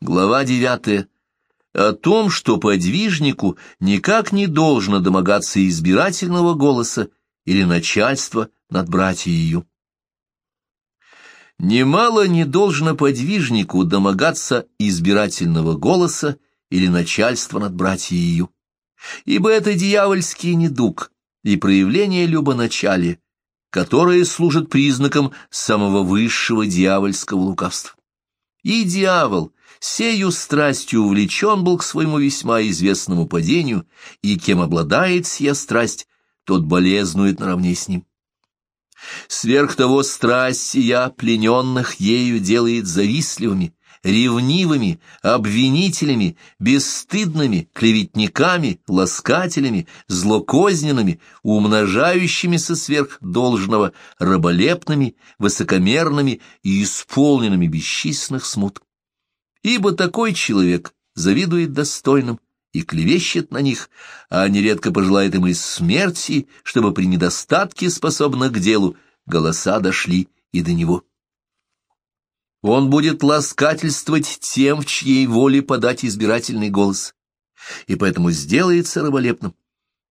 Глава девятая. О том, что подвижнику никак не должно домогаться избирательного голоса или начальства над братьею. Немало не должно подвижнику домогаться избирательного голоса или начальства над братьею, ибо это дьявольский недуг и проявление любоначалия, которое служит признаком самого высшего дьявольского лукавства. И дьявол сею страстью увлечен был к своему весьма известному падению, и кем обладает сия страсть, тот болезнует наравне с ним. Сверх того страсть сия плененных ею делает завистливыми, ревнивыми, обвинителями, бесстыдными, клеветниками, ласкателями, злокозненными, умножающимися сверх должного, раболепными, высокомерными и исполненными бесчисленных смут. Ибо такой человек завидует достойным и клевещет на них, а нередко пожелает им и смерти, чтобы при недостатке способных к делу голоса дошли и до него. Он будет ласкательствовать тем, в чьей воле подать избирательный голос, и поэтому сделается раболепным,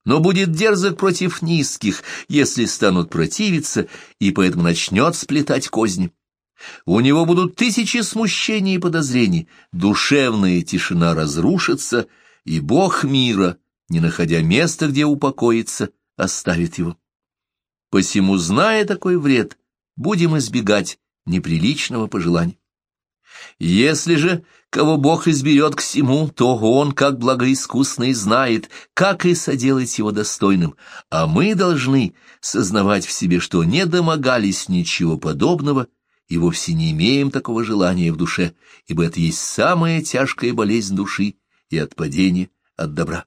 но будет дерзок против низких, если станут противиться, и поэтому начнет сплетать козни. У него будут тысячи смущений и подозрений, душевная тишина разрушится, и Бог мира, не находя места, где упокоиться, оставит его. Посему, зная такой вред, будем избегать неприличного пожелания. Если же кого Бог изберет к всему, то он, как благоискусный, знает, как и соделать его достойным, а мы должны сознавать в себе, что не домогались ничего подобного и вовсе не имеем такого желания в душе, ибо это есть самая тяжкая болезнь души и отпадение от добра.